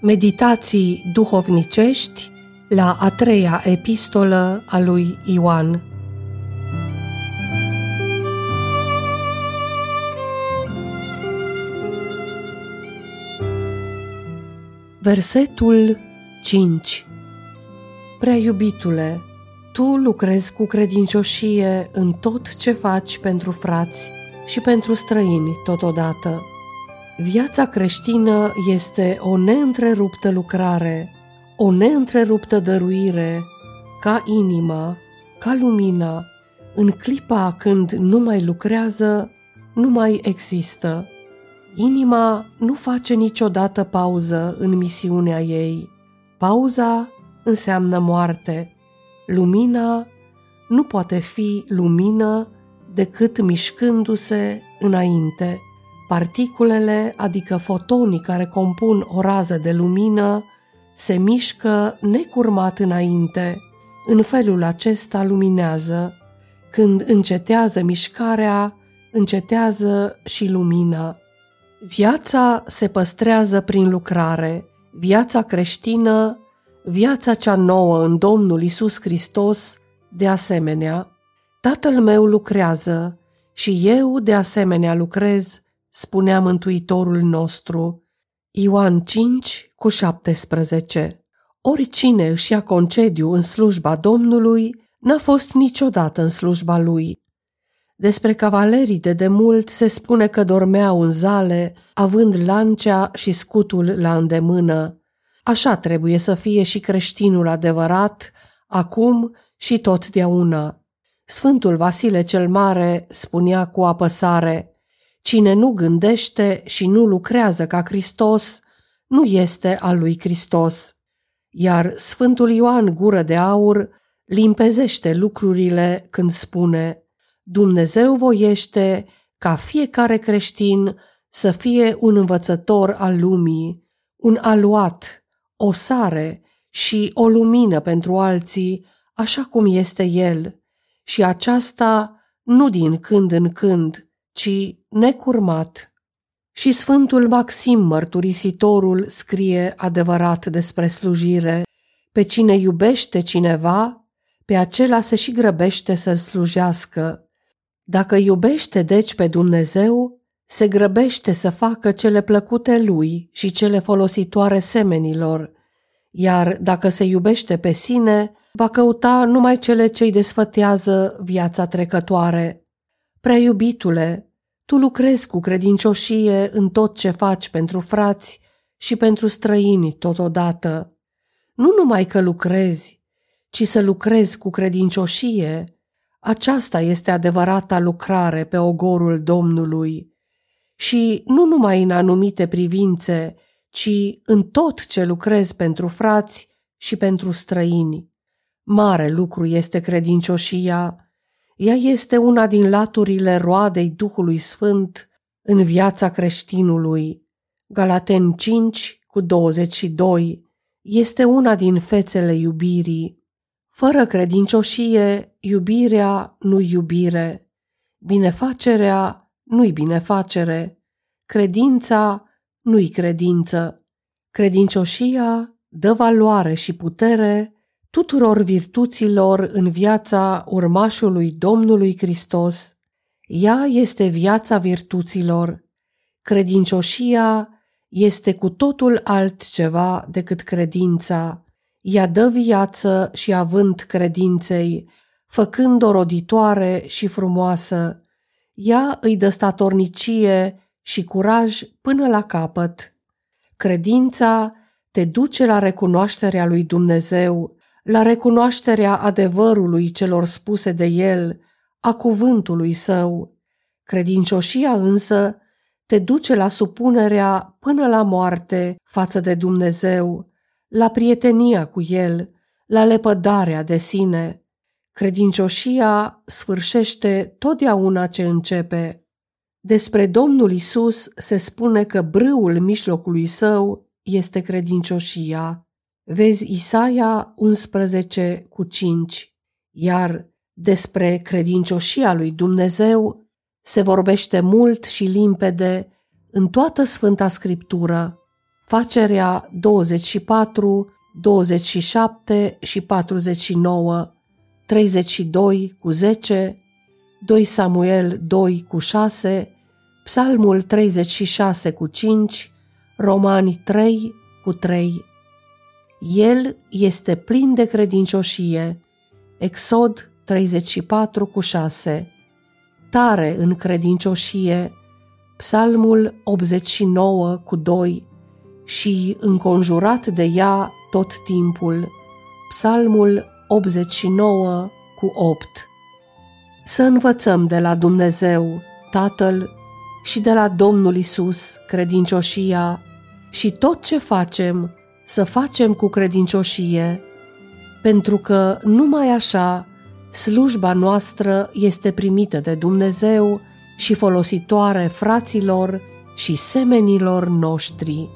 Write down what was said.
Meditații duhovnicești la a treia epistolă a lui Ioan. Versetul 5 Prea iubitule, tu lucrezi cu credincioșie în tot ce faci pentru frați și pentru străini totodată Viața creștină este o neîntreruptă lucrare, o neîntreruptă dăruire, ca inima, ca lumina, în clipa când nu mai lucrează, nu mai există. Inima nu face niciodată pauză în misiunea ei. Pauza înseamnă moarte. Lumina nu poate fi lumină decât mișcându-se înainte. Particulele, adică fotonii care compun o rază de lumină, se mișcă necurmat înainte. În felul acesta luminează. Când încetează mișcarea, încetează și lumina. Viața se păstrează prin lucrare. Viața creștină, viața cea nouă în Domnul Isus Hristos, de asemenea. Tatăl meu lucrează și eu de asemenea lucrez spunea Mântuitorul nostru. Ioan 5 cu 17 Oricine își ia concediu în slujba Domnului, n-a fost niciodată în slujba lui. Despre cavalerii de demult se spune că dormeau în zale, având lancea și scutul la îndemână. Așa trebuie să fie și creștinul adevărat, acum și totdeauna. Sfântul Vasile cel Mare spunea cu apăsare – Cine nu gândește și nu lucrează ca Hristos, nu este al lui Hristos. Iar Sfântul Ioan Gură de Aur limpezește lucrurile când spune Dumnezeu voiește ca fiecare creștin să fie un învățător al lumii, un aluat, o sare și o lumină pentru alții, așa cum este El, și aceasta nu din când în când, ci necurmat. Și Sfântul Maxim Mărturisitorul scrie adevărat despre slujire. Pe cine iubește cineva, pe acela se și grăbește să-l slujească. Dacă iubește deci pe Dumnezeu, se grăbește să facă cele plăcute lui și cele folositoare semenilor, iar dacă se iubește pe sine, va căuta numai cele ce-i desfătează viața trecătoare. Prea iubitule, tu lucrezi cu credincioșie în tot ce faci pentru frați și pentru străini totodată. Nu numai că lucrezi, ci să lucrezi cu credincioșie. Aceasta este adevărata lucrare pe ogorul Domnului. Și nu numai în anumite privințe, ci în tot ce lucrezi pentru frați și pentru străini. Mare lucru este credincioșia, ea este una din laturile roadei Duhului Sfânt în viața creștinului. Galaten 5 cu 22 este una din fețele iubirii. Fără credincioșie, iubirea nu-i iubire, binefacerea nu-i binefacere, credința nu-i credință. Credincioșia dă valoare și putere tuturor virtuților în viața urmașului Domnului Hristos. Ea este viața virtuților. Credincioșia este cu totul altceva decât credința. Ea dă viață și avânt credinței, făcând-o roditoare și frumoasă. Ea îi dă statornicie și curaj până la capăt. Credința te duce la recunoașterea lui Dumnezeu, la recunoașterea adevărului celor spuse de el, a cuvântului său. Credincioșia însă te duce la supunerea până la moarte față de Dumnezeu, la prietenia cu El, la lepădarea de sine. Credincioșia sfârșește totdeauna ce începe. Despre Domnul Isus se spune că brâul mijlocului său este credincioșia. Vezi Isaia 11 cu 5, iar despre credincioșia lui Dumnezeu se vorbește mult și limpede în toată Sfânta Scriptură. Facerea 24, 27 și 49, 32 cu 10, 2 Samuel 2 cu 6, Psalmul 36 cu 5, Romani 3 cu 3. El este plin de credincioșie. Exod 34 cu 6. Tare în credincioșie. Psalmul 89 cu 2 și înconjurat de ea tot timpul. Psalmul 89 cu 8. Să învățăm de la Dumnezeu, Tatăl, și de la Domnul Isus credincioșia și tot ce facem să facem cu credincioșie, pentru că numai așa slujba noastră este primită de Dumnezeu și folositoare fraților și semenilor noștri.